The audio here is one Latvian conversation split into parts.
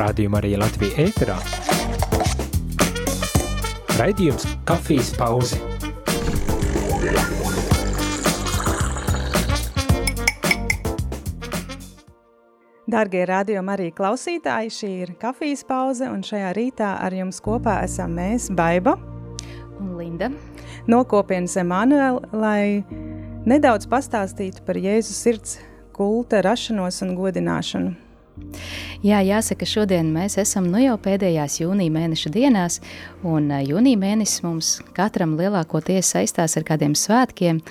Rādījumā arī Latvija ēterā. Raidījums Kafijas pauze. Darbie radiokamā arī klausītāji, šī ir kafijas pauze, un šajā rītā ar jums kopā esam mēs, Baiba un Linda. No kopienas Emanuela, lai nedaudz pastāstītu par Jēzus sirds kulta rašanos un godināšanu. Jā, jāsaka, šodien mēs esam nu jau pēdējās jūnija mēneša dienās, un jūnija mēnesis mums katram lielākoties saistās ar kādiem svētkiem,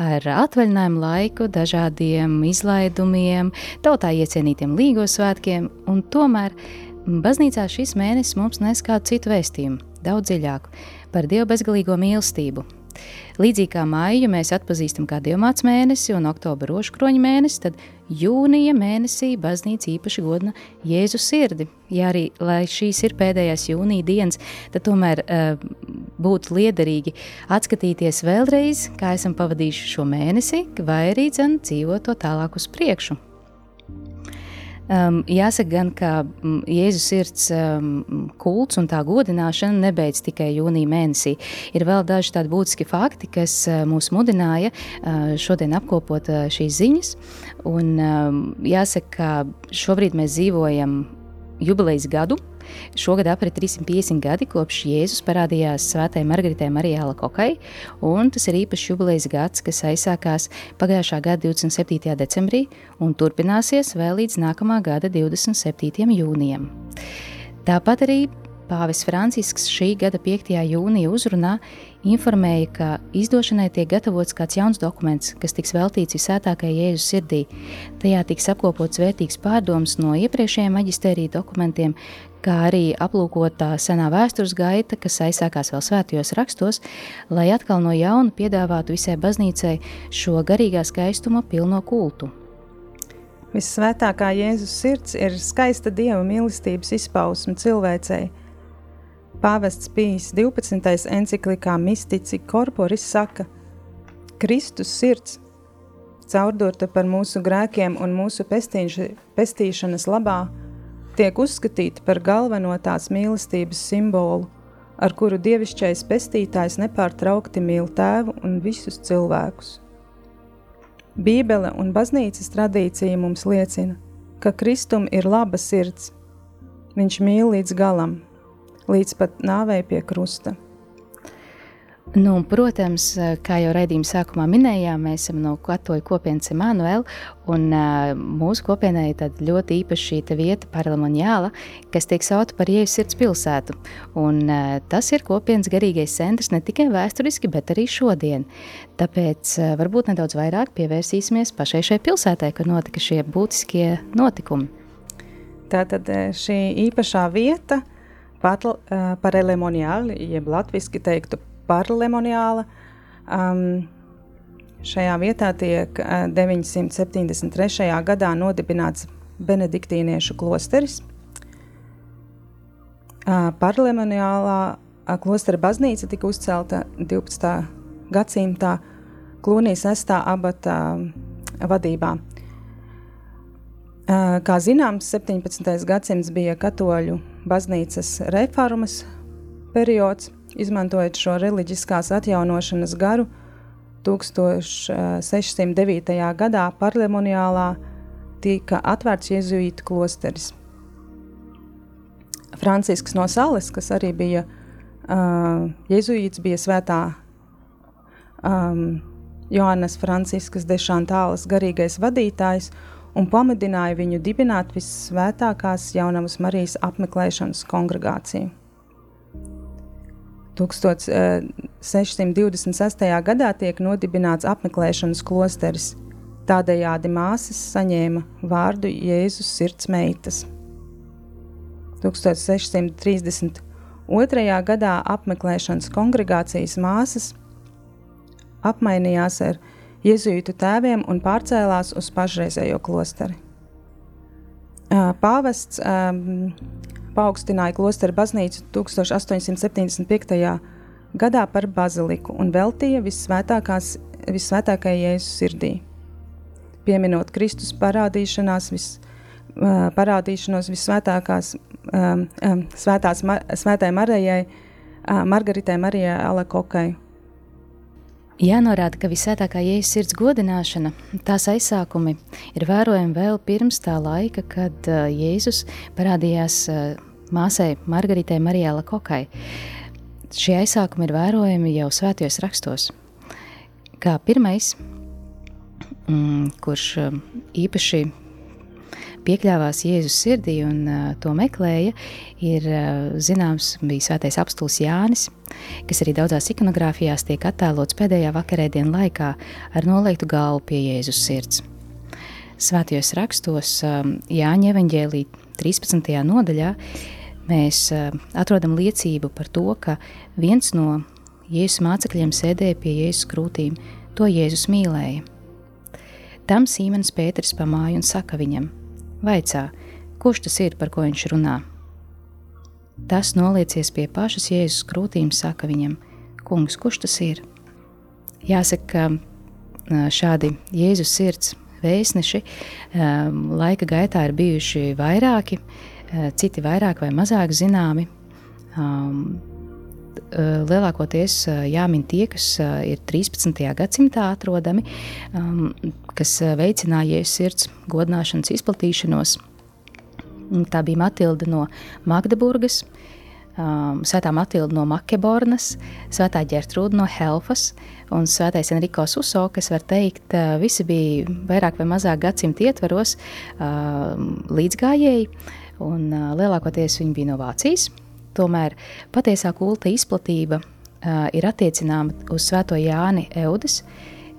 ar atvaļinājumu laiku, dažādiem izlaidumiem, tautā iecienītiem līgo svētkiem, un tomēr baznīcā šis mēnesis mums nes kādu citu vēstījumu, daudz dziļāku, par Dievu bezgalīgo mīlestību, Līdzīgi kā maiju mēs atpazīstam kā dievmāts mēnesi un oktobra rožkroņa mēnesi, tad jūnija mēnesī baznīca īpaši godina Jēzu sirdi. Ja arī, šīs ir pēdējās jūnija dienas, tad tomēr uh, būtu liederīgi atskatīties vēlreiz, kā esam pavadījuši šo mēnesi, vai arī dzen dzīvot to tālāk uz priekšu. Um, jāsaka, gan, ka um, Jēzus sirds um, kults un tā godināšana nebeidz tikai jūnija mēnesī. Ir vēl daži tādi būtiski fakti, kas uh, mūs mudināja uh, šodien apkopot uh, šīs ziņas. Un, um, jāsaka, ka šobrīd mēs dzīvojam jubilejas gadu. Šogad aprit 350 gadi kopš Jēzus parādījās Svētajai Margaritē Marijāla Kokai, un tas ir īpašs jubilejas gads, kas aizsākās pagājušā gada 27. decembrī un turpināsies vēl līdz nākamā gada 27. jūnijam. Tāpat arī Pāvis Francisks šī gada 5. jūnija uzrunā informēja, ka izdošanai tiek gatavots kāds jauns dokuments, kas tiks veltīts visētākajai Jēzus sirdī. Tajā tiks apkopots vērtīgs pārdoms no iepriekšējiem maģistērija dokumentiem, kā arī aplūkotā senā vēstures gaita, kas aizsākās vēl svētajos rakstos, lai atkal no jauna piedāvātu visai baznīcai šo garīgā skaistuma pilno kultu. Visvētākā Jēzus sirds ir skaista dieva mīlestības izpausme cilvēcei Pāvests Pīs 12. enciklikā Mystici Corporis saka, Kristus sirds, caurdurta par mūsu grēkiem un mūsu pestīš, pestīšanas labā, tiek uzskatīta par galveno tās mīlestības simbolu, ar kuru dievišķais pestītājs nepārtraukti mīl tēvu un visus cilvēkus. Bībele un baznīcas tradīcija mums liecina, ka Kristum ir laba sirds. Viņš mīl līdz galam, līdz pat nāvei pie krusta. Nu, protams, kā jau raidījuma sākumā minējām, mēs esam no katoļu kopienas Emanuela, un uh, mūsu kopienai ir ļoti īpaša šī vieta, Paralemonjāla, kas tiek saukta par Jēzus sirds pilsētu. Un, uh, tas ir kopienas garīgais centrs ne tikai vēsturiski, bet arī šodien. Tāpēc uh, varbūt nedaudz vairāk pievērsīsimies pašai šai pilsētai, kur notika šie būtiskie notikumi. Tātad šī īpašā vieta – parlemoniāli, jeb latviski teiktu parlemoniāla. Um, šajā vietā tiek 973. gadā nodibināts benediktīniešu klosteris. Uh, parlemoniālā klostera baznīca tika uzcelta 12. gadsimtā Klūnijas 6. abata vadībā. Kā zināms, 17. gadsimts bija katoļu baznīcas reformas periods, izmantojot šo reliģiskās atjaunošanas garu. 1609. gadā Parlemoniālā tika atvērts jēzuītu klosteris. Francisks no Sales, kas arī bija uh, jēzuīts, bija svētā um, Joannas Franciskas de Chantālas garīgais vadītājs, un pamudināja viņu dibināt visvētākās jaunavas Marijas apmeklēšanas kongregāciju. 1626. Eh, gadā tiek nodibināts apmeklēšanas klosteris. Tādējādi māsas saņēma vārdu Jēzus sirds meitas. 1632. gadā apmeklēšanas kongregācijas māsas apmainījās ar jēzuītu tēviem un pārcēlās uz pašreizējo klosteri. Pāvests um, paaugstināja klosteru baznīcu 1875. gadā par baziliku un veltīja visvētākajai Jēzus sirdī. Pieminot Kristus parādīšanās vis, parādīšanos visvētākās, um, um, svētās, ma, svētai Marijai, uh, Margaritai Marijai Alakokai. Jānorāda, ka visvētākā Jēzus sirds godināšana, tās aizsākumi ir vērojami vēl pirms tā laika, kad Jēzus parādījās māsai Margaritai Marijai Lakokai. Šie aizsākumi ir vērojami jau svētajos rakstos. Kā pirmais, mm, kurš um, īpaši piekļāvās Jēzus sirdī un uh, to meklēja, ir uh, zināms, bija svētais apstults Jānis, kas arī daudzās ikonogrāfijās tiek attēlots pēdējā vakarēdienu laikā ar noliektu galvu pie Jēzus sirds. Svētajos rakstos um, Jāņa evaņģēlī 13. nodaļā mēs uh, atrodam liecību par to, ka viens no Jēzus mācekļiem sēdēja pie Jēzus krūtīm, to Jēzus mīlēja. Tam Sīmenis Pēters pamāja un saka viņam: Vaicā, kurš tas ir, par ko viņš runā? Tas noliecies pie pašas Jēzus krūtīm, saka viņam: Kungs, kurš tas ir? Jāsaka, ka šādi Jēzus sirds vēstneši laika gaitā ir bijuši vairāki, citi vairāk vai mazāk zināmi. Eh, lielākoties eh, jāmin tie, kas eh, ir 13. gadsimtā atrodami, um, kas veicināja sirds godināšanas izplatīšanos. Tā bija Matilda no Magdeburgas, um, Svētā Matilda no Makebornas, Svētā Ģertrūda no Helfas un Svētais Enrico Suso, kas var teikt, visi bija vairāk vai mazāk gadsimta ietveros um, līdzgājēji, un lielākoties viņi bija no Vācijas. Tomēr patiesā kulta izplatība uh, ir attiecināma uz Svēto Jāni Eudes,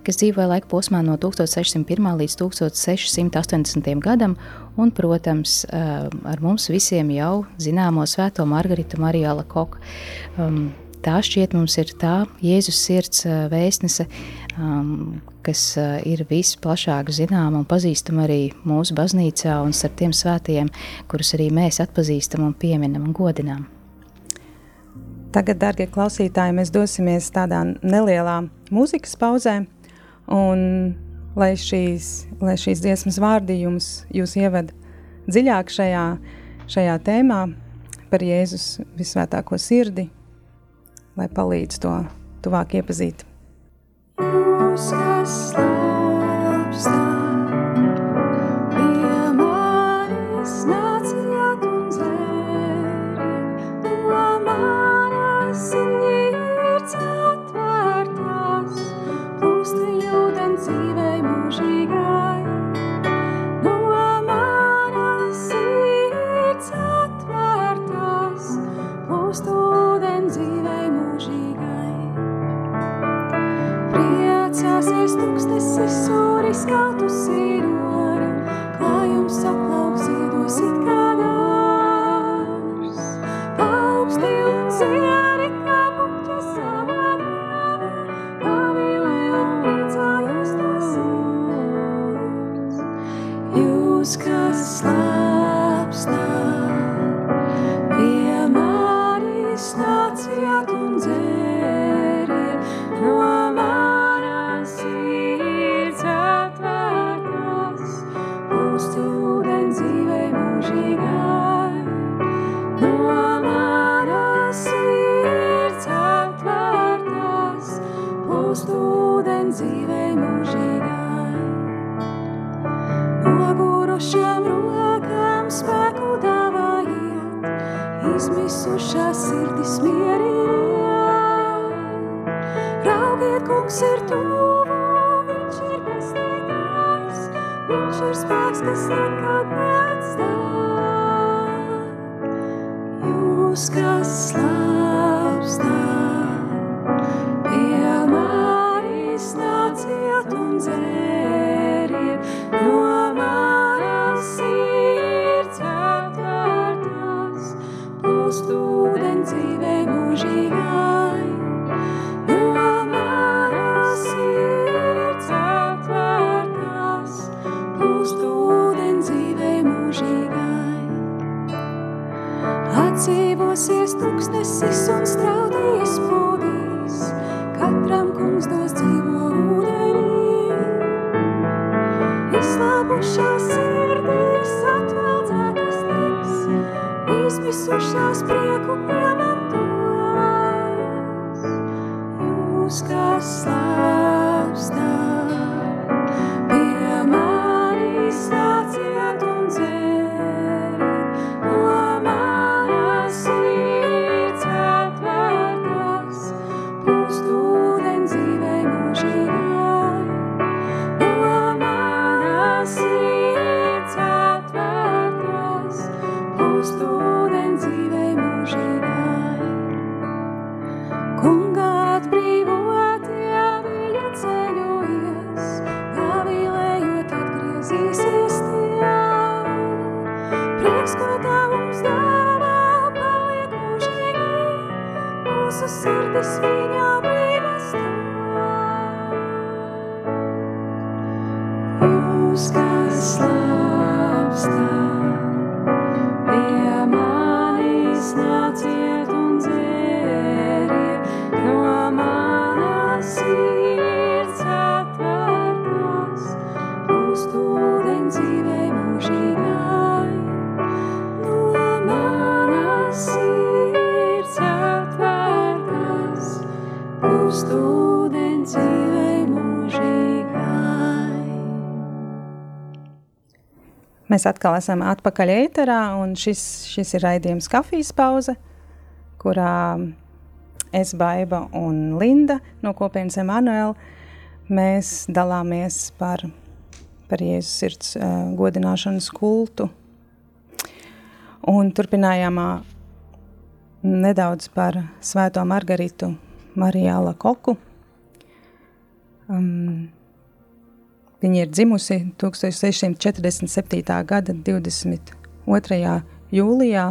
kas dzīvoja laika posmā no 1601. līdz 1680. gadam, un, protams, uh, ar mums visiem jau zināmo Svēto Margaritu Mariju Alakoku. Um, tā šķiet mums ir tā Jēzus sirds vēstnese, um, kas ir visplašāk zināma un pazīstama arī mūsu baznīcā un starp tiem svētajiem, kurus arī mēs atpazīstam un pieminam un godinām. Tagad, darbie klausītāji, mēs dosimies tādā nelielā mūzikas pauzē, un lai šīs, lai šīs dziesmas vārdi jums ieved dziļāk šajā, šajā tēmā par Jēzus visvētāko sirdi, lai palīdz to tuvāk iepazīt. Jūs, go atdzīvosies tūkstnesis un strauda izpūdīs. Katram kungs dos dzīvo ūdenī. Izslāpušās sirdīs atveldzētas tiks, izmisušās prieku piemantos. Jūs, kas slāpēs, Mēs atkal esam atpakaļ ēterā, un šis, šis ir raidījums kafijas pauze, kurā es, Baiba un Linda no kopienas Emanuela, mēs dalāmies par, par Jēzus sirds uh, godināšanas kultu. Un turpinājām ā, nedaudz par svēto Margaritu Marijāla Koku. Um, Viņa ir dzimusi 1647. gada 22. jūlijā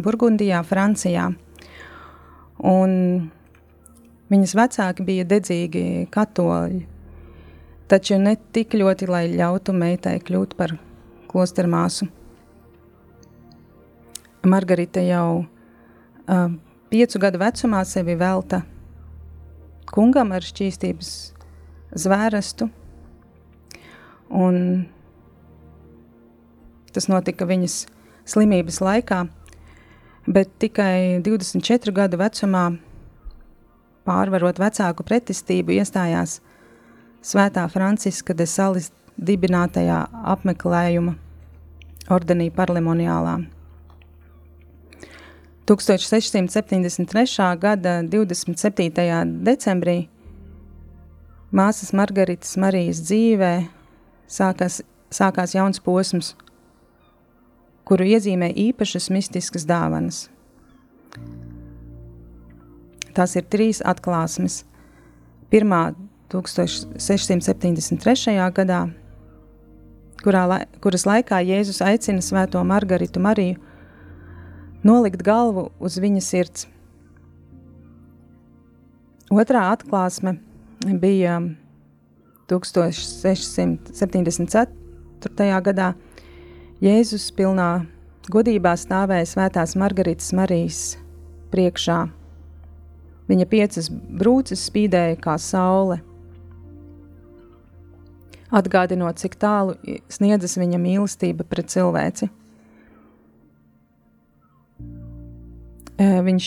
Burgundijā, Francijā. Un viņas vecāki bija dedzīgi katoļi, taču ne tik ļoti, lai ļautu meitai kļūt par klostermāsu. Margarita jau uh, piecu gadu vecumā sevi velta kungam ar šķīstības zvērestu, un tas notika viņas slimības laikā, bet tikai 24 gadu vecumā, pārvarot vecāku pretestību, iestājās Svētā Franciska de Salis dibinātajā apmeklējuma ordenī parlemoniālā. 1673. gada 27. decembrī māsas Margaritas Marijas dzīvē sākās, sākās jauns posms, kuru iezīmē īpašas mistiskas dāvanas. Tās ir trīs atklāsmes. Pirmā 1673. gadā, kurā, kuras laikā Jēzus aicina Svēto Margaritu Mariju nolikt galvu uz viņa sirds. Otrā atklāsme bija 1674. gadā. Jēzus pilnā godībā stāvēja Svētās Margaritas Marijas priekšā. Viņa piecas brūces spīdēja kā saule, atgādinot, cik tālu sniedzas viņa mīlestība pret cilvēci. Viņš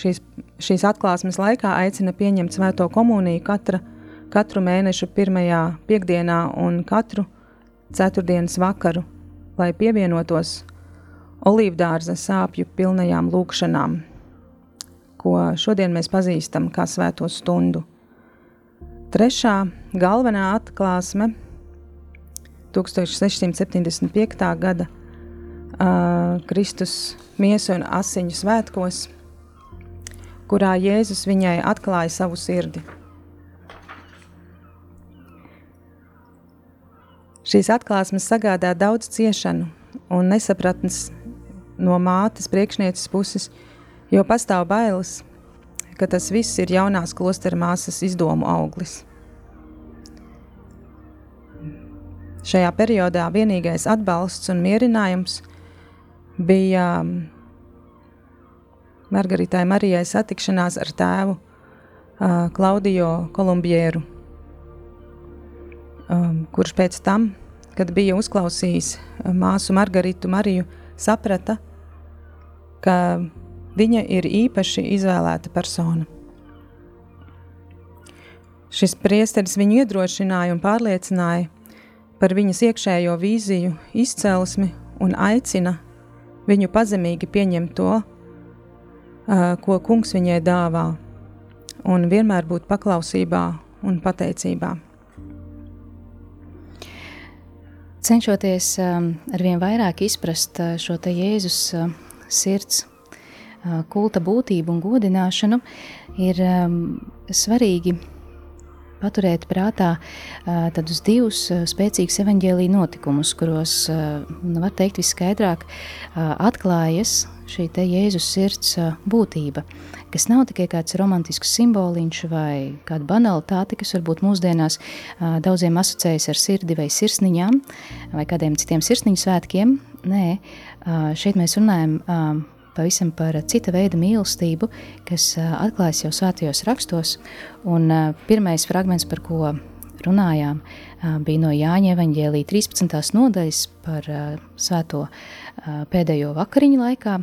šīs, šīs atklāsmes laikā aicina pieņemt svēto komuniju katra, katru mēneša pirmajā piekdienā un katru ceturtdienas vakaru, lai pievienotos olīvdārza sāpju pilnajām lūkšanām, ko šodien mēs pazīstam kā svēto stundu. Trešā galvenā atklāsme 1675. gada uh, Kristus miesu un asiņu svētkos, kurā Jēzus viņai atklāja savu sirdi. Šīs atklāsmes sagādā daudz ciešanu un nesapratnes no mātes priekšnieces puses, jo pastāv bailes, ka tas viss ir jaunās klostera māsas izdomu auglis. Šajā periodā vienīgais atbalsts un mierinājums bija um, Margaritai Marijai satikšanās ar tēvu uh, Klaudijo Kolumbieru, um, kurš pēc tam, kad bija uzklausījis uh, māsu Margaritu Mariju, saprata, ka viņa ir īpaši izvēlēta persona. Šis priesteris viņu iedrošināja un pārliecināja par viņas iekšējo vīziju, izcelsmi un aicina viņu pazemīgi pieņemt to, ko kungs viņai dāvā, un vienmēr būt paklausībā un pateicībā. Cenšoties ar vien vairāk izprast šo te Jēzus sirds kulta būtību un godināšanu, ir svarīgi paturēt prātā tādus divus spēcīgus evaņģēlīja notikumus, kuros, nu, var teikt, visskaidrāk atklājas šī Jēzus sirds būtība, kas nav tikai kāds romantisks simboliņš vai kāda banalitāte, kas varbūt mūsdienās daudziem asociējas ar sirdi vai sirsniņām vai kādiem citiem sirsniņu svētkiem. Nē, šeit mēs runājam pavisam par cita veida mīlestību, kas atklājas jau svētajos rakstos. Un pirmais fragments, par ko runājām, bija no Jāņa evaņģēlīja 13. nodaļas par svēto pēdējo vakariņu laikā,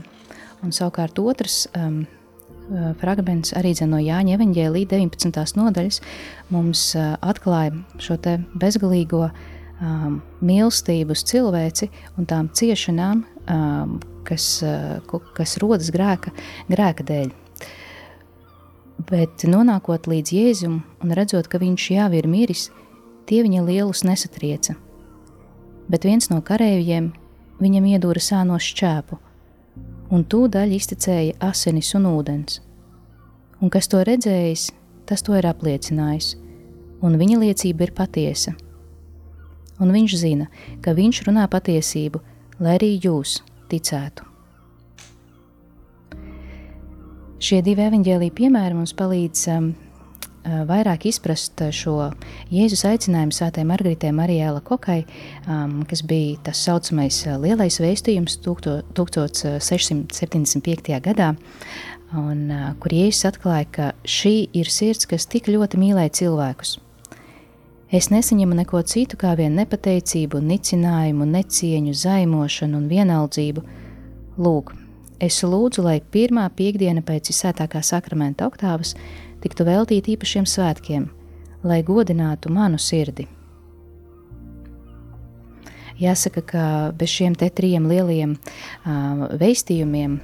un savukārt otrs fragments arī no Jāņa evaņģēlīja 19. nodaļas mums atklāja šo te bezgalīgo mīlestību uz cilvēci un tām ciešanām, kas, kas rodas grēka, grēka dēļ. Bet nonākot līdz Jēzum un redzot, ka viņš jau ir miris, tie viņa lielus nesatrieca. Bet viens no kareiviem viņam iedūra sāno šķēpu, un tūdaļ iztecēja asinis un ūdens. Un kas to redzējis, tas to ir apliecinājis, un viņa liecība ir patiesa. Un viņš zina, ka viņš runā patiesību, lai arī jūs ticētu. Šie divi evaņģēlīja piemēri mums palīdz um, uh, vairāk izprast šo Jēzus aicinājumu svētajai Margaritē Marijēla Kokai, um, kas bija tas saucamais uh, lielais vēstījums 1675. gadā, un uh, kur Jēzus atklāja, ka šī ir sirds, kas tik ļoti mīlēja cilvēkus. Es nesaņemu neko citu kā vien nepateicību, nicinājumu, necieņu, zaimošanu un vienaldzību. Lūk, es lūdzu, lai pirmā piekdiena pēc visētākā sakramenta oktāvas tiktu veltīta īpašiem svētkiem, lai godinātu manu sirdi. Jāsaka, ka bez šiem trim lieliem uh, veistījumiem,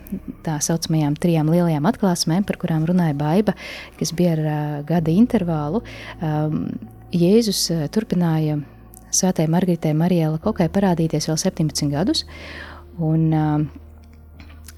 tā saucamajām trijām lielajām atklāsmēm, par kurām runāja Baiva, kas bija ar uh, gada intervālu, um, Jēzus eh, turpināja Svētajai Margaritai Marijai Kokai parādīties vēl 17 gadus, un uh,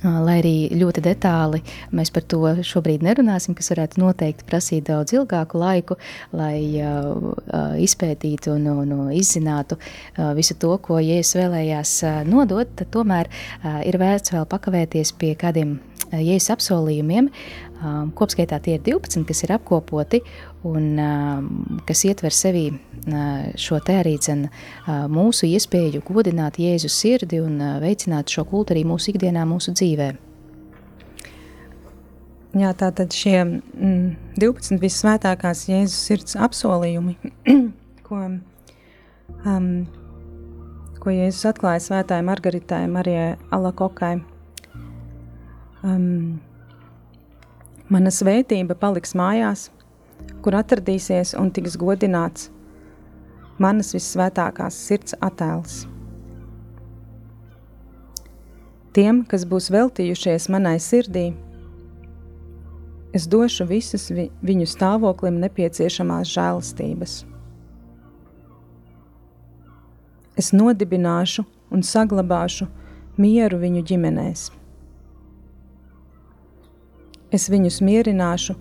Lai arī ļoti detāli mēs par to šobrīd nerunāsim, kas varētu noteikti prasīt daudz ilgāku laiku, lai uh, izpētītu un, un, un izzinātu uh, visu to, ko Jēzus vēlējās uh, nodot, tad tomēr uh, ir vērts vēl pakavēties pie kādiem Jēzus apsolījumiem. Uh, kopskaitā tie ir 12, kas ir apkopoti un kas ietver sevī šo te arī dzen, mūsu iespēju godināt Jēzu sirdi un veicināt šo kultu arī mūsu ikdienā, mūsu dzīvē. Jā, tātad šie mm, 12 visvētākās Jēzus sirds apsolījumi, ko, um, ko Jēzus atklāja svētāja Margaritai, Marijai Alakokai. Um, mana svētība paliks mājās – kur atradīsies un tiks godināts manas visvētākās sirds attēls. Tiem, kas būs veltījušies manai sirdī, es došu visas vi viņu stāvoklim nepieciešamās žēlastības. Es nodibināšu un saglabāšu mieru viņu ģimenēs. Es viņus mierināšu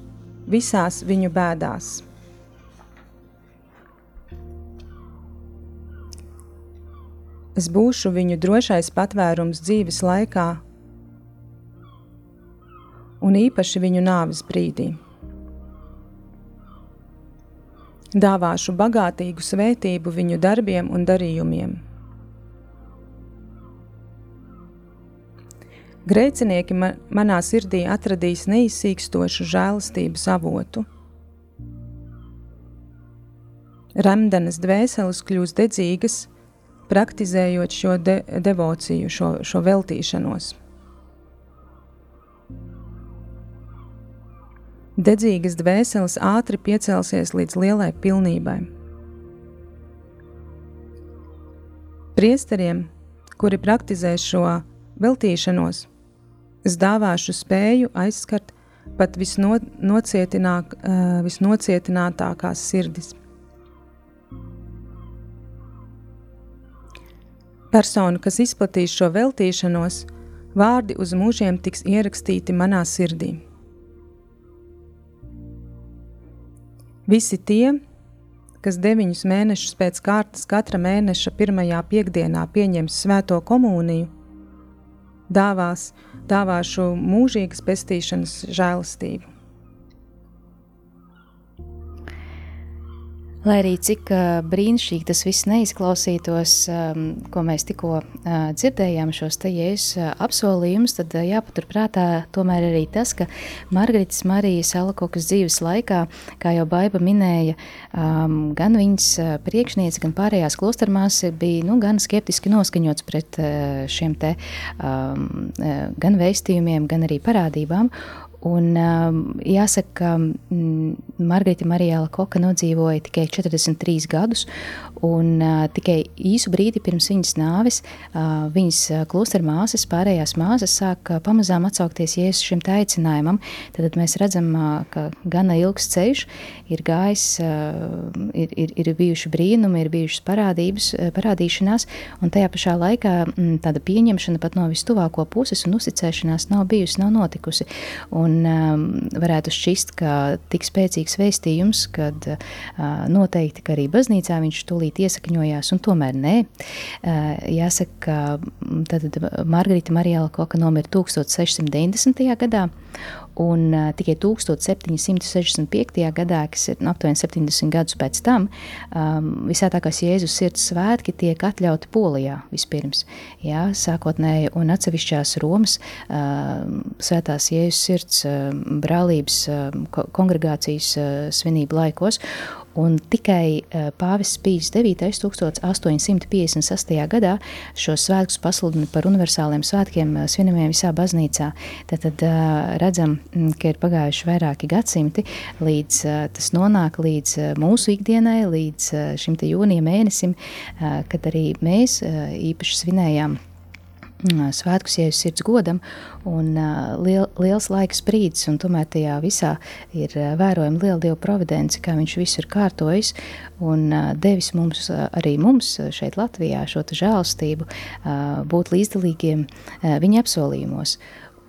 visās viņu bēdās. Es būšu viņu drošais patvērums dzīves laikā, un īpaši viņu nāves brīdī. Dāvāšu bagātīgu svētību viņu darbiem un darījumiem. Grēcinieki man, manā sirdī atradīs neizsīkstošu žēlastības avotu. Remdenes dvēseles kļūs dedzīgas, praktizējot šo de devociju, šo, šo veltīšanos. Dedzīgas dvēseles ātri piecelsies līdz lielai pilnībai. Priesteriem, kuri praktizē šo veltīšanos, es dāvāšu spēju aizskart pat visnocietināk, uh, visnocietinātākās sirdis. Persona, kas izplatīs šo veltīšanos, vārdi uz mūžiem tiks ierakstīti manā sirdī. Visi tie, kas deviņus mēnešus pēc kārtas katra mēneša pirmajā piekdienā pieņems svēto komuniju, dāvās, dāvāšu mūžīgas pestīšanas žēlastību. Lai arī cik uh, brīnišķīgi tas viss neizklausītos, um, ko mēs tikko uh, dzirdējām, šos te jēzus uh, apsolījumus, tad uh, jāpaturprātā tomēr arī tas, ka Margaritas Marijas Alakokas dzīves laikā, kā jau Baiba minēja, um, gan viņas uh, priekšniece, gan pārējās klostermās bija nu, gan skeptiski noskaņots pret uh, šiem te um, uh, gan veistījumiem, gan arī parādībām. Un, um, jāsaka, ka mm, Margarita Marijāla Koka nodzīvoja tikai 43 gadus, un uh, tikai īsu brīdi pirms viņas nāves uh, viņas uh, klostera māsas, pārējās māsas sāk pamazām atsaukties Jēzus šim aicinājumam. Tad mēs redzam, ka gana ilgs ceļš ir gājis, ir, ir, ir bijuši brīnumi, ir bijušas parādības, parādīšanās, un tajā pašā laikā mm, tāda pieņemšana pat no vistuvāko puses un uzticēšanās nav bijusi, nav notikusi. Un, Un um, varētu šķist, ka tik spēcīgs vēstījums, kad uh, noteikti, ka arī baznīcā viņš tūlīt iesakņojās, un tomēr nē. Uh, jāsaka, ka tad Margarita Marijāla Koka nomira 1690. gadā, Un uh, tikai 1765. gadā, kas ir nu, aptuveni 70 gadus pēc tam, um, visētākās Jēzus sirds svētki tiek atļauti Polijā vispirms. Jā, sākotnēji un atsevišķās Romas uh, svētās Jēzus sirds uh, brālības uh, kongregācijas uh, svinību laikos. Un tikai Pāvests Pīs 9. 1856. gadā šos svētkus pasludina par universāliem svētkiem uh, svinamiem visā baznīcā. Tad, tad uh, redzam, mm, ka ir pagājuši vairāki gadsimti, līdz uh, tas nonāk līdz mūsu ikdienai, līdz šim jūnija mēnesim, kad arī mēs īpaši svinējām svētkus Jēzus sirds godam, un liel, liels laiks brīdis, un tomēr tajā visā ir vērojama liela Dieva providence, kā viņš visu ir kārtojis un devis mums, arī mums šeit Latvijā šo žēlstību būt līdzdalīgiem viņa apsolījumos.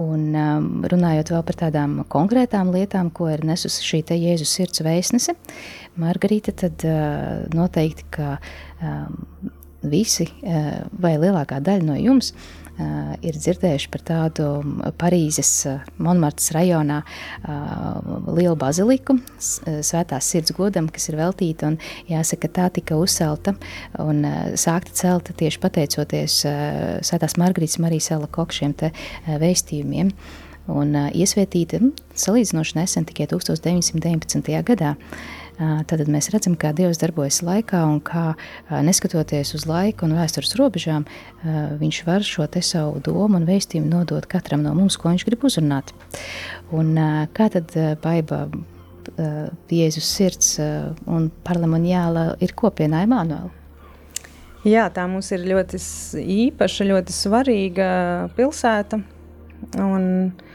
Un um, runājot vēl par tādām konkrētām lietām, ko ir nesusi šī te Jēzus sirds vēstnese, Margarita, tad uh, noteikti, ka um, visi vai lielākā daļa no jums uh, Uh, ir dzirdējuši par tādu Parīzes uh, Monmartas rajonā uh, lielu baziliku, Svētās sirds godam, kas ir veltīta, un jāsaka, tā tika uzcelta un sākta celta tieši pateicoties Svētās Margarītas Marijas Ela Kokšiem te vēstījumiem un iesvētīta salīdzinoši nesen tikai 1919. gadā. Tad mēs redzam, kā Dievs darbojas laikā un kā, neskatoties uz laiku un vēstures robežām, viņš var šo savu domu un vēstījumu nodot katram no mums, ko viņš grib uzrunāt. Un kā tad baiba Jēzus sirds un parlamentāla ir kopienā Emanuela? Jā, tā mums ir ļoti īpaša, ļoti svarīga pilsēta. Un, uh,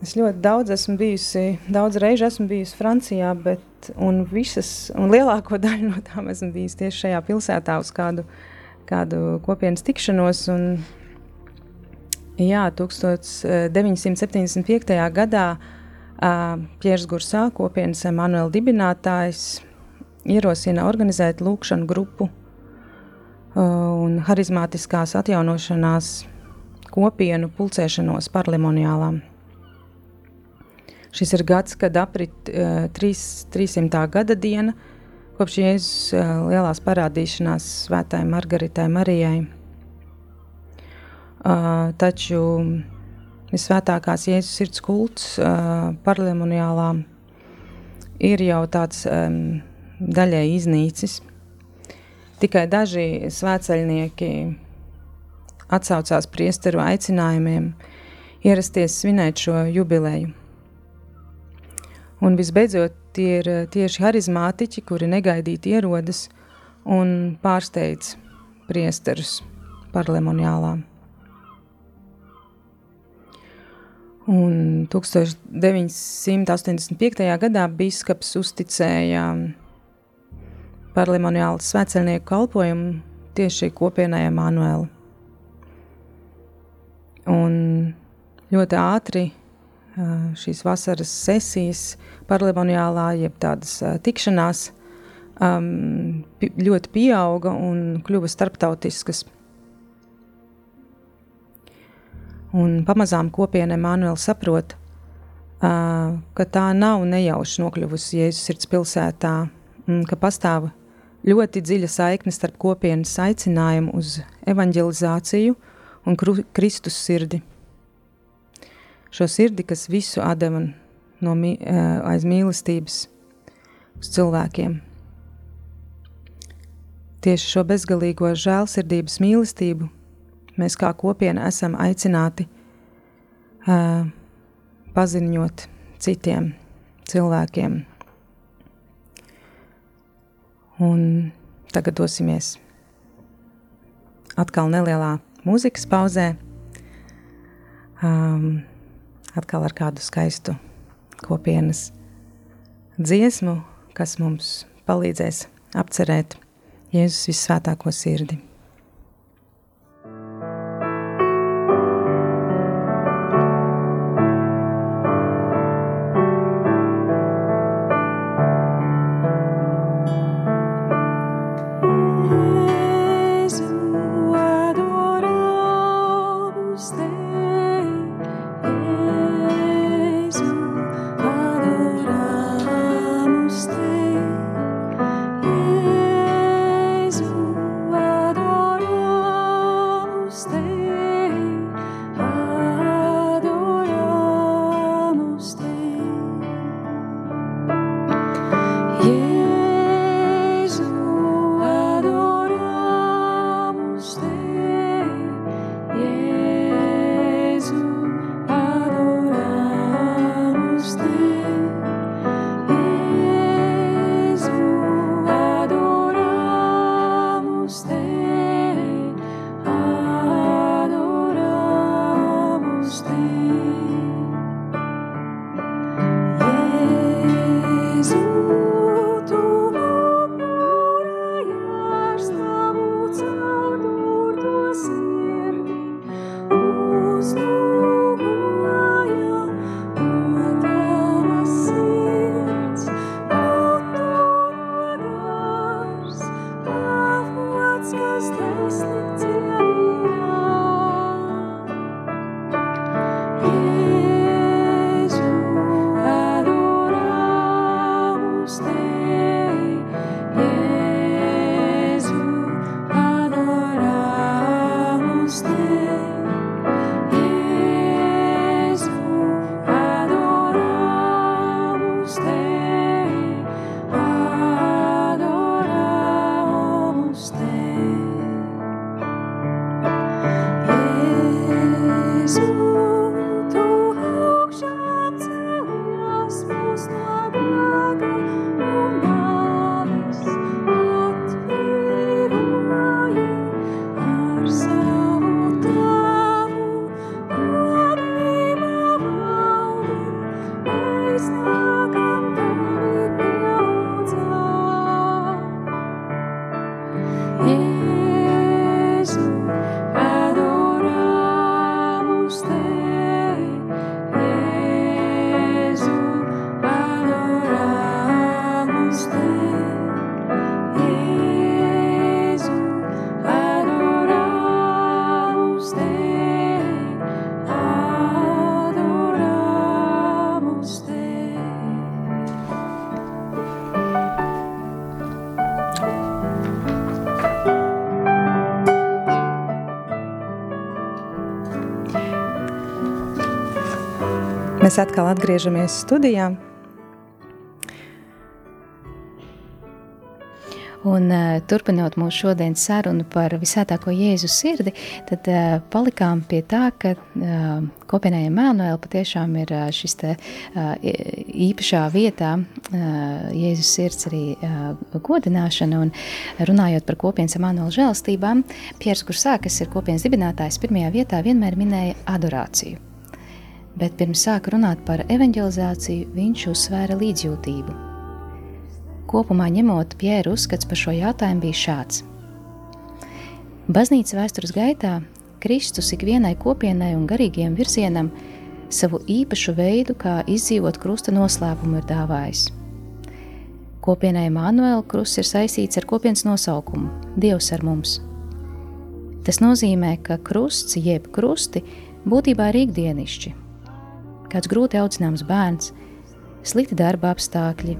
Es ļoti daudz esmu bijusi, daudz reižu esmu bijusi Francijā, bet un visas, un lielāko daļu no tām esmu bijusi tieši šajā pilsētā uz kādu, kādu kopienas tikšanos. Un, jā, 1975. gadā uh, Piers Gursā, kopienas Emanuela dibinātājs, ierosina organizēt lūkšanu grupu uh, un harizmātiskās atjaunošanās kopienu pulcēšanos parlimoniālām. Šis ir gads, kad aprit uh, 3, 300. gada diena kopš Jēzus uh, lielās parādīšanās svētāji Margaritai Marijai. Uh, taču visvētākās Jēzus sirds kults uh, parlemoniālā ir jau tāds um, daļai iznīcis. Tikai daži svētceļnieki atsaucās priesteru aicinājumiem ierasties svinēt šo jubileju. Un visbeidzot, tie ir uh, tieši harizmātiķi, kuri negaidīti ierodas un pārsteidz priesterus parlemoniālā. Un 1985. gadā biskups uzticēja parlemoniālu svētceļnieku kalpojumu tieši kopienai Emanuēlu. Un ļoti ātri šīs vasaras sesijas parlemoniālā, jeb tādas tikšanās, um, ļoti pieauga un kļuva starptautiskas. Un pamazām kopiena Emanuela saprot, uh, ka tā nav nejauši nokļuvusi Jēzus sirds pilsētā, un ka pastāv ļoti dziļa saikne starp kopienas aicinājumu uz evanģelizāciju un Kristus sirdi. Šo sirdi, kas visu atdeva no, aiz mīlestības uz cilvēkiem. Tieši šo bezgalīgo žēlsirdības mīlestību mēs kā kopiena esam aicināti uh, paziņot citiem cilvēkiem, Un tagad dosimies atkal nelielā mūzikas pauzē. Um, atkal ar kādu skaistu kopienas dziesmu, kas mums palīdzēs apcerēt Jēzus visvētāko sirdi. Yeah. Mēs atkal atgriežamies studijā. Un, uh, turpinot mūsu šodienas sarunu par visētāko Jēzus sirdi, tad uh, palikām pie tā, ka uh, kopienai Emanuēla patiešām ir uh, šis te uh, īpašā vietā uh, Jēzus sirds arī uh, godināšana. Un runājot par kopienas Emanuēla žēlstībām, Piers Kursā, kas ir kopienas dibinātājs, pirmajā vietā vienmēr minēja adorāciju. Bet pirms sāka runāt par evanģelizāciju, viņš uzsvēra līdzjūtību Kopumā ņemot, Pjēra uzskats par šo jautājumu bija šāds. Baznīcas vēstures gaitā Kristus ikvienai kopienai un garīgiem virzienam savu īpašu veidu, kā izdzīvot krusta noslēpumu, ir dāvājis. Kopienai Manuēla krusts ir saistīts ar kopienas nosaukumu - Dievs ar mums. Tas nozīmē, ka krusts jeb krusti būtībā ir ikdienišķi. Kāds grūti audzināms bērns, slikti darba apstākļi,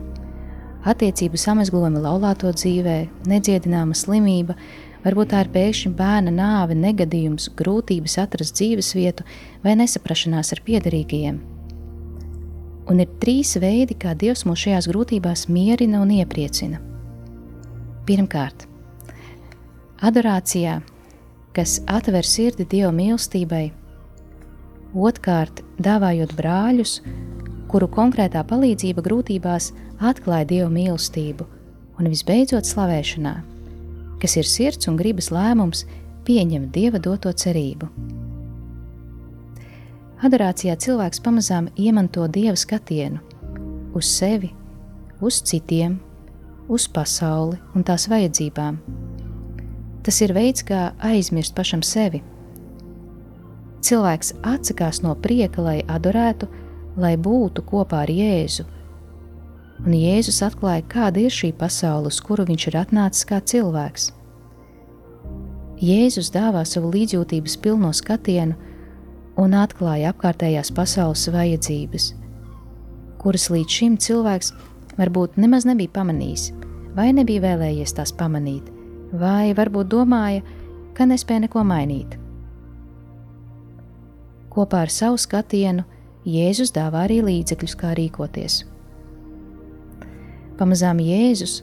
attiecību samazglojuma laulāto dzīvē, nedziedināma slimība, varbūt tā ir pēkšņa bērna nāve, negadījums, grūtības atrast dzīves vietu vai nesaprašanās ar piederīgajiem. Un ir trīs veidi, kā Dievs mūs šajās grūtībās mierina un iepriecina. Pirmkārt, adorācijā, kas atver sirdi Dieva mīlestībai, otrkārt, dāvājot brāļus, kuru konkrētā palīdzība grūtībās atklāja Dieva mīlestību, un visbeidzot slavēšanā, kas ir sirds un gribas lēmums pieņemt Dieva doto cerību. Adorācijā cilvēks pamazām iemanto Dieva skatienu uz sevi, uz citiem, uz pasauli un tās vajadzībām. Tas ir veids, kā aizmirst pašam sevi. Cilvēks atsakās no prieka, lai adorētu, lai būtu kopā ar Jēzu un Jēzus atklāja, kāda ir šī pasaule, uz kuru viņš ir atnācis kā cilvēks. Jēzus dāvā savu līdzjūtības pilno skatienu un atklāja apkārtējās pasaules vajadzības, kuras līdz šim cilvēks varbūt nemaz nebija pamanījis, vai nebija vēlējies tās pamanīt, vai varbūt domāja, ka nespēja neko mainīt. Kopā ar savu skatienu Jēzus dāvā arī līdzekļus, kā rīkoties. Pamazām Jēzus,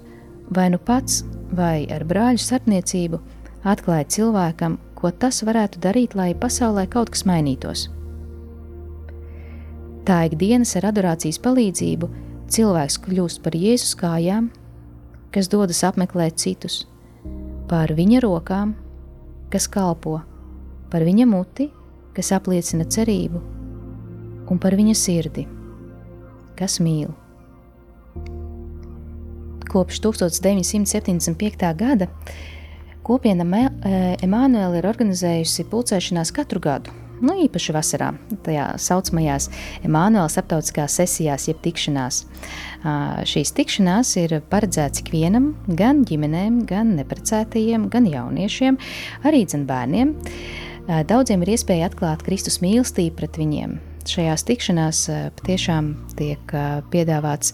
vai nu pats, vai ar brāļu starpniecību, atklāja cilvēkam, ko tas varētu darīt, lai pasaulē kaut kas mainītos. Tā ikdienas ar adorācijas palīdzību cilvēks kļūst par Jēzus kājām, kas dodas apmeklēt citus, par viņa rokām, kas kalpo, par viņa muti, kas apliecina cerību, un par viņa sirdi, kas mīl. Kopš 1975. gada kopiena Emanuēla ir organizējusi pulcēšanās katru gadu. Nu, īpaši vasarā, tajā saucamajās Emanuēla starptautiskās sesijās, jeb tikšanās. Šīs tikšanās ir paredzētas ikvienam, gan ģimenēm, gan neprecētajiem, gan jauniešiem, arī bērniem. Daudziem ir iespēja atklāt Kristus mīlestību pret viņiem, šajās tikšanās patiešām tiek piedāvāts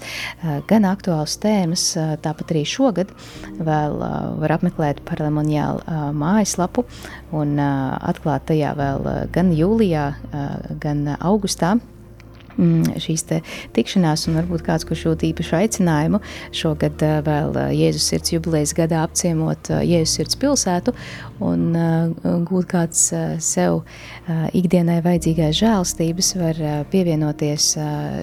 gan aktuāls tēmas, tāpat arī šogad vēl var apmeklēt paralemoniālu mājaslapu un atklāt tajā vēl gan jūlijā, gan augustā šīs tikšanās, un varbūt kāds, kurš jūt īpašu aicinājumu šogad eh, vēl eh, Jēzus sirds jubilejas gadā apciemot eh, Jēzus sirds pilsētu un gūt kāds sev ikdienai vajadzīgais žēlstības, var pievienoties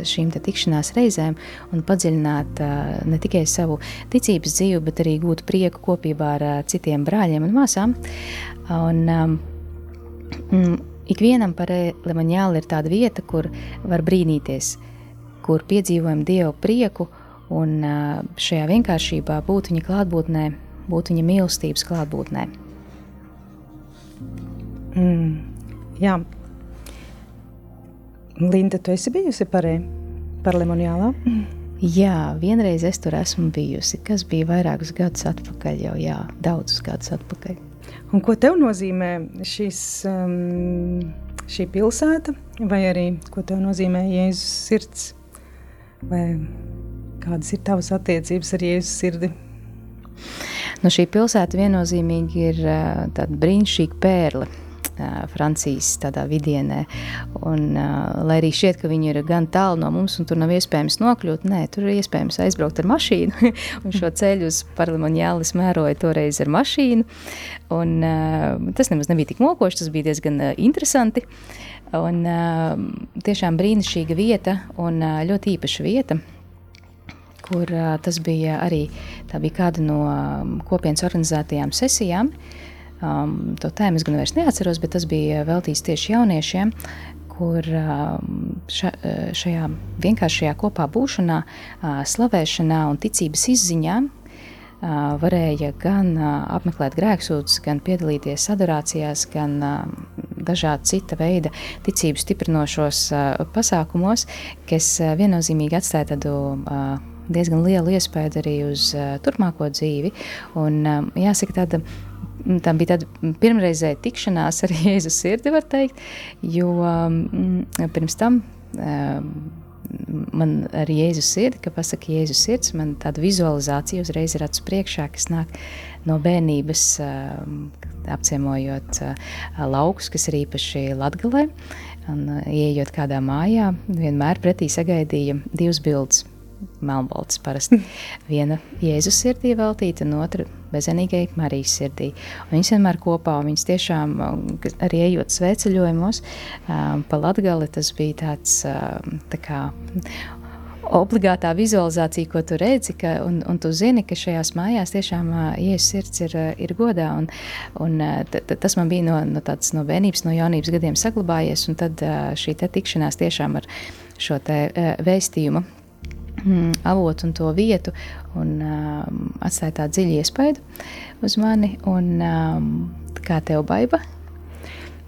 šīm tikšanās reizēm un padziļināt ne tikai savu ticības dzīvi, bet arī gūt prieku kopībā ar citiem brāļiem un māsām. Un, um, Ikvienam par Lemaniālu ir tāda vieta, kur var brīnīties, kur piedzīvojam Dievu prieku un šajā vienkāršībā būt viņa klātbūtnē, būt viņa mīlestības klātbūtnē. Mm, jā, Linda, tu esi bijusi parē, par Lemoniālā? Jā, vienreiz es tur esmu bijusi, kas bija vairākus gadus atpakaļ, jau jā, daudzus gadus atpakaļ. Un ko tev nozīmē šis, um, šī pilsēta, vai arī ko tev nozīmē Jēzus sirds? Vai kādas ir tavas attiecības ar Jēzus sirdi? Nu, šī pilsēta viennozīmīgi ir uh, tāda brīnišķīga pērle. Francijas tādā vidienē. Un, lai arī šķiet, ka viņi ir gan tālu no mums un tur nav iespējams nokļūt, nē, tur ir iespējams aizbraukt ar mašīnu. un šo ceļu uz Parlimonjālis mēroja toreiz ar mašīnu. Un, tas nemaz nebija tik mokoši, tas bija diezgan interesanti. Un, tiešām brīnišķīga vieta un ļoti īpaša vieta kur uh, tas bija arī bija kāda no kopienas organizētajām sesijām. Um, to tēmu es gan vairs neatceros, bet tas bija veltīts tieši jauniešiem, kur um, ša, šajā vienkāršajā kopā būšanā, uh, slavēšanā un ticības izziņā uh, varēja gan uh, apmeklēt grēksūdzes, gan piedalīties adorācijās, gan dažādi cita veida ticību stiprinošos pasākumos, kas viennozīmīgi atstāja tādu diezgan lielu iespēju arī uz turpmāko dzīvi. Un, um, jāsaka, tāda tā bija tāda pirmreizēja tikšanās ar Jēzus sirdi, var teikt, jo um, pirms tam. Um, Man ar Jēzus sirdi, ka pasakā Jēzus sirds, man tāda vizualizācija uzreiz ir acu priekšā, kas nāk no bērnības, apciemojot laukus, kas ir īpaši Latgalē. Un, ieejot kādā mājā, vienmēr pretī sagaidīja divas bildes melnbalts parasti. Viena Jēzus sirdī veltīta, un otra bezenīgai Marijas sirdī. Un viņas vienmēr kopā, un viņas tiešām arī ejot sveceļojumos pa Latgali, tas bija tāds tā kā obligātā vizualizācija, ko tu redzi, ka, un, un tu zini, ka šajās mājās tiešām Jēzus sirds ir, ir godā. Un, un t, t, tas man bija no, no, tāds, no bērnības, no jaunības gadiem saglabājies, un tad šī tikšanās tiešām ar šo vēstījumu mm, avotu un to vietu, un um, atstāja tādu dziļu iespaidu uz mani. Un, um, kā tev baiva?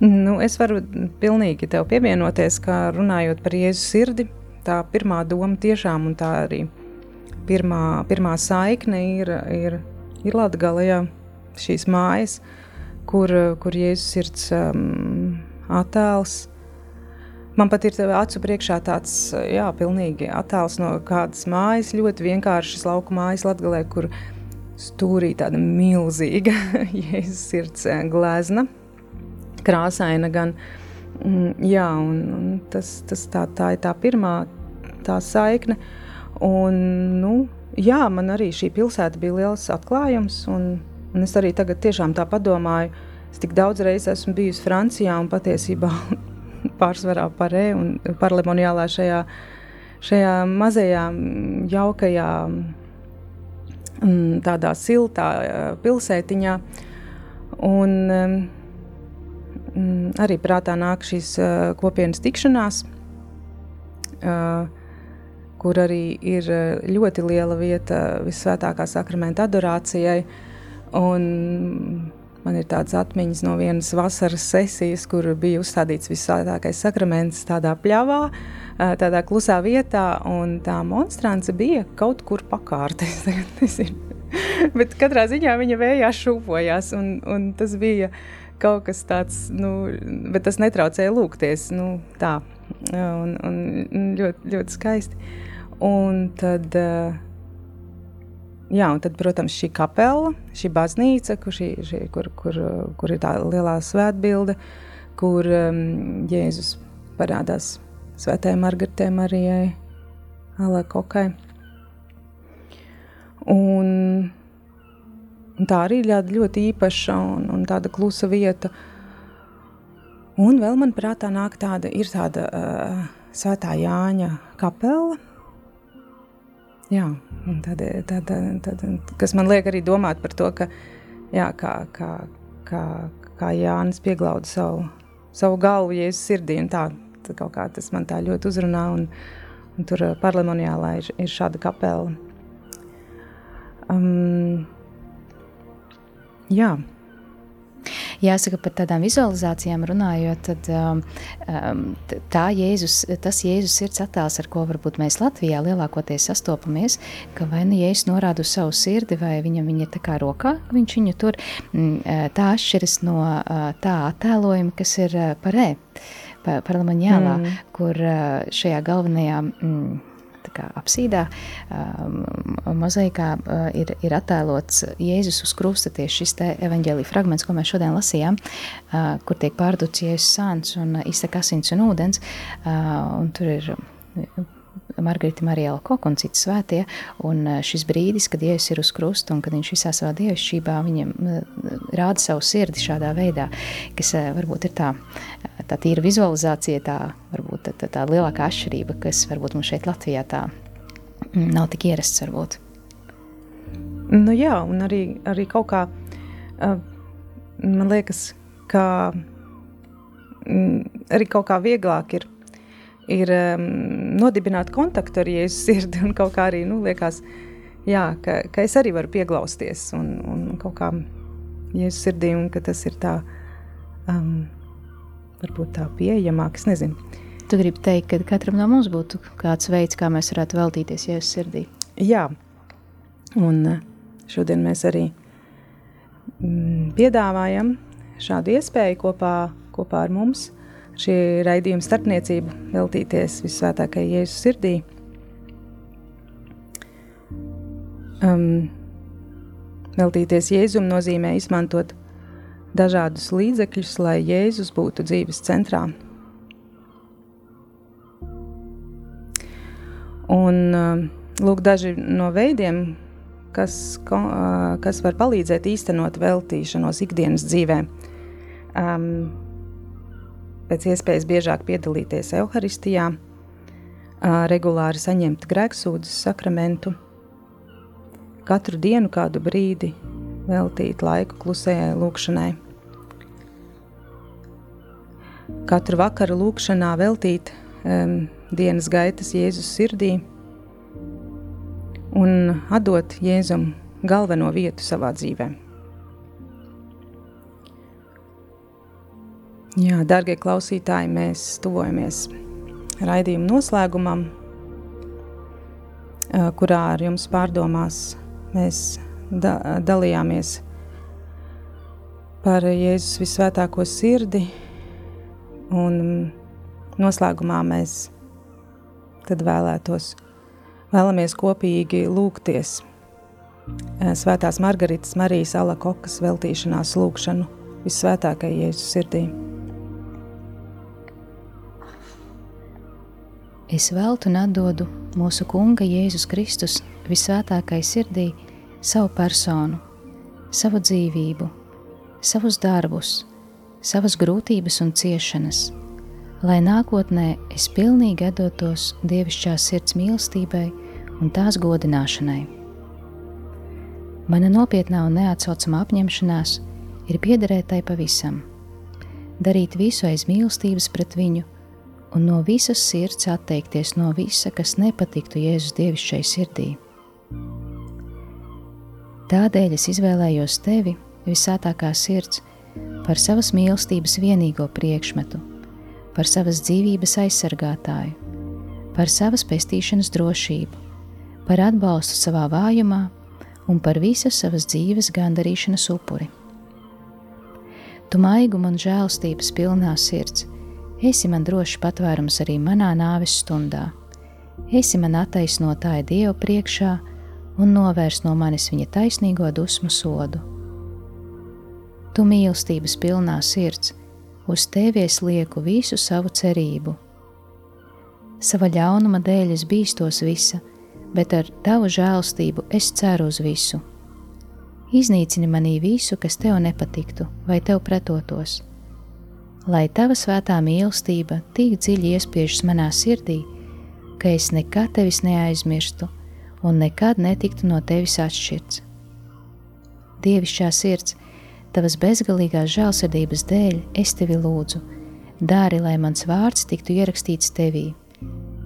Nu, es varu pilnīgi tev pievienoties, kā runājot par Jēzus sirdi. Tā pirmā doma tiešām, un tā arī pirmā, pirmā saikne ir, ir, ir Latgalē, šīs mājas, kur, kur Jēzus sirds um, attēls Man pat ir acu priekšā tāds, jā, pilnīgi attēls no kādas mājas, ļoti vienkāršas lauku mājas Latgalē, kur stūrī tāda milzīga Jēzus sirds eh, glezna, krāsaina gan, mm, jā, un, un tas, tas tā, tā ir tā pirmā tā saikne, un, nu, jā, man arī šī pilsēta bija liels atklājums, un, un es arī tagad tiešām tā padomāju, es tik daudz reiz esmu bijusi Francijā, un patiesībā pārsvarā parē un parlemoniālā šajā, šajā mazajā, jaukajā, tādā siltā pilsētiņā. Un arī prātā nāk šīs kopienas tikšanās, kur arī ir ļoti liela vieta visvētākā sakramenta adorācijai. Un Man ir tādas atmiņas no vienas vasaras sesijas, kur bija uzstādīts visvētākais sakraments tādā pļavā, tādā klusā vietā, un tā monstrance bija kaut kur pakārt. Bet katrā ziņā viņa vējā šūpojās, un, un tas bija kaut kas tāds, nu, bet tas netraucēja lūgties, nu, tā, un, un ļoti, ļoti skaisti. Un tad... Uh, Jā, un tad, protams, šī kapela, šī baznīca, kur, šī, šī, kur, kur, kur ir tā lielā svētbilde, kur um, Jēzus parādās Svētajai Margaretē Marijai, Alekokai. Un, un tā arī ir ļoti īpaša un, un tāda klusa vieta. Un vēl man prātā nāk tāda, ir tāda uh, Svētā Jāņa kapela, Jā, tad, tad, tad, kas man liek arī domāt par to, ka, jā, kā, kā, kā, kā Jānis pieglauda savu, savu galvu Jēzus sirdī, tā, tā kaut kā tas man tā ļoti uzrunā, un, un tur parlemoniālā ir, ir šāda kapela. Um, jā, Jāsaka, par tādām vizualizācijām runājot, tad um, um tā Jēzus, tas Jēzus sirds attēls, ar ko varbūt mēs Latvijā lielākoties sastopamies, ka vai nu Jēzus norāda uz savu sirdi, vai viņam viņa ir tā kā rokā, viņš viņu tur, mm, tā atšķiras no tā attēlojuma, kas ir parē, parlamaņālā, mm. kur šajā galvenajā mm, kā apsīdā, um, mozaikā uh, ir, ir attēlots Jēzus uz krusta tieši šis te evaņģēlī fragments, ko mēs šodien lasījām, uh, kur tiek pārdots Jēzus sāns un iztek asins un ūdens, uh, un tur ir Margarita Marijāla Koka un citi svētie, un šis brīdis, kad Jēzus ir uz krusta un kad viņš visā savā dievišķībā viņam rāda savu sirdi šādā veidā, kas varbūt ir tā, tā tīra vizualizācija, tā varbūt tā, tā, tā lielākā atšķirība, kas varbūt mums šeit Latvijā tā nav tik ierasts varbūt. Nu jā, un arī, arī kaut kā, man liekas, ka arī kaut kā vieglāk ir ir um, nodibināt kontaktu ar Jēzus sirdi un kaut kā arī, nu, liekas, jā, ka, ka es arī varu pieglausties un, un kaut kā Jēzus sirdī un ka tas ir tā, um, varbūt tā pieejamāk, es nezinu. Tu gribi teikt, ka katram no mums būtu kāds veids, kā mēs varētu veltīties Jēzus sirdī? Jā, un uh, šodien mēs arī mm, piedāvājam šādu iespēju kopā, kopā ar mums – šī raidījuma starpniecību veltīties visvētākajai Jēzus sirdī. Um, veltīties Jēzum nozīmē izmantot dažādus līdzekļus, lai Jēzus būtu dzīves centrā. Un uh, lūk, daži no veidiem, kas, uh, kas var palīdzēt īstenot veltīšanos ikdienas dzīvē. Um, pēc iespējas biežāk piedalīties evaharistijā, regulāri saņemt grēksūdzes sakramentu, katru dienu kādu brīdi veltīt laiku klusējai lūkšanai. Katru vakaru lūkšanā veltīt um, dienas gaitas Jēzus sirdī un atdot Jēzum galveno vietu savā dzīvēm. Jā, darbie klausītāji, mēs tuvojamies raidījuma noslēgumam, kurā ar jums pārdomās mēs da dalījāmies par Jēzus visvētāko sirdi, un noslēgumā mēs tad vēlētos, vēlamies kopīgi lūgties Svētās Margaritas Marijas Alakokas veltīšanās lūgšanu visvētākajai Jēzus sirdī. Es veltu un atdodu mūsu Kunga Jēzus Kristus visvētākai sirdī savu personu, savu dzīvību, savus darbus, savas grūtības un ciešanas, lai nākotnē es pilnīgi atdotos dievišķās sirds mīlestībai un tās godināšanai. Mana nopietnā un neatsaucamā apņemšanās ir piederēt tai pavisam, darīt visu aiz mīlestības pret viņu un no visas sirds atteikties no visa, kas nepatiktu Jēzus dievišķai sirdī. Tādēļ es izvēlējos tevi, visātākā sirds, par savas mīlestības vienīgo priekšmetu, par savas dzīvības aizsargātāju, par savas pestīšanas drošību, par atbalstu savā vājumā un par visas savas dzīves gandarīšanas upuri. Tu maiguma un žēlstības pilnā sirds esi man drošs patvērums arī manā nāves stundā. Esi man attaisnotāja Dievu priekšā un novērs no manis viņa taisnīgo dusmu sodu. Tu mīlestības pilnā sirds, uz tevi es lieku visu savu cerību. Sava ļaunuma dēļ es bīstos visa, bet ar tavu žēlstību es ceru uz visu. Iznīcini manī visu, kas tev nepatiktu vai tev pretotos lai tava svētā mīlestība tik dziļi iespiežas manā sirdī, ka es nekad tevis neaizmirstu un nekad netiktu no tevis atšķirts. Dievišķā sirds, tavas bezgalīgās žēlsirdības dēļ es tevi lūdzu, dari, lai mans vārds tiktu ierakstīts tevī,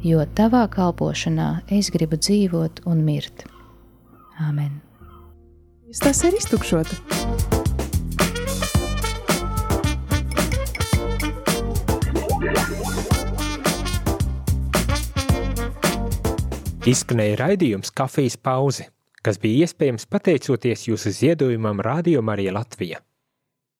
jo tavā kalpošanā es gribu dzīvot un mirt. Āmen! Tas ir iztukšota! Izskanēja raidījums Kafijas pauze, kas bija iespējams pateicoties jūsu ziedojumam Radio Marija Latvija.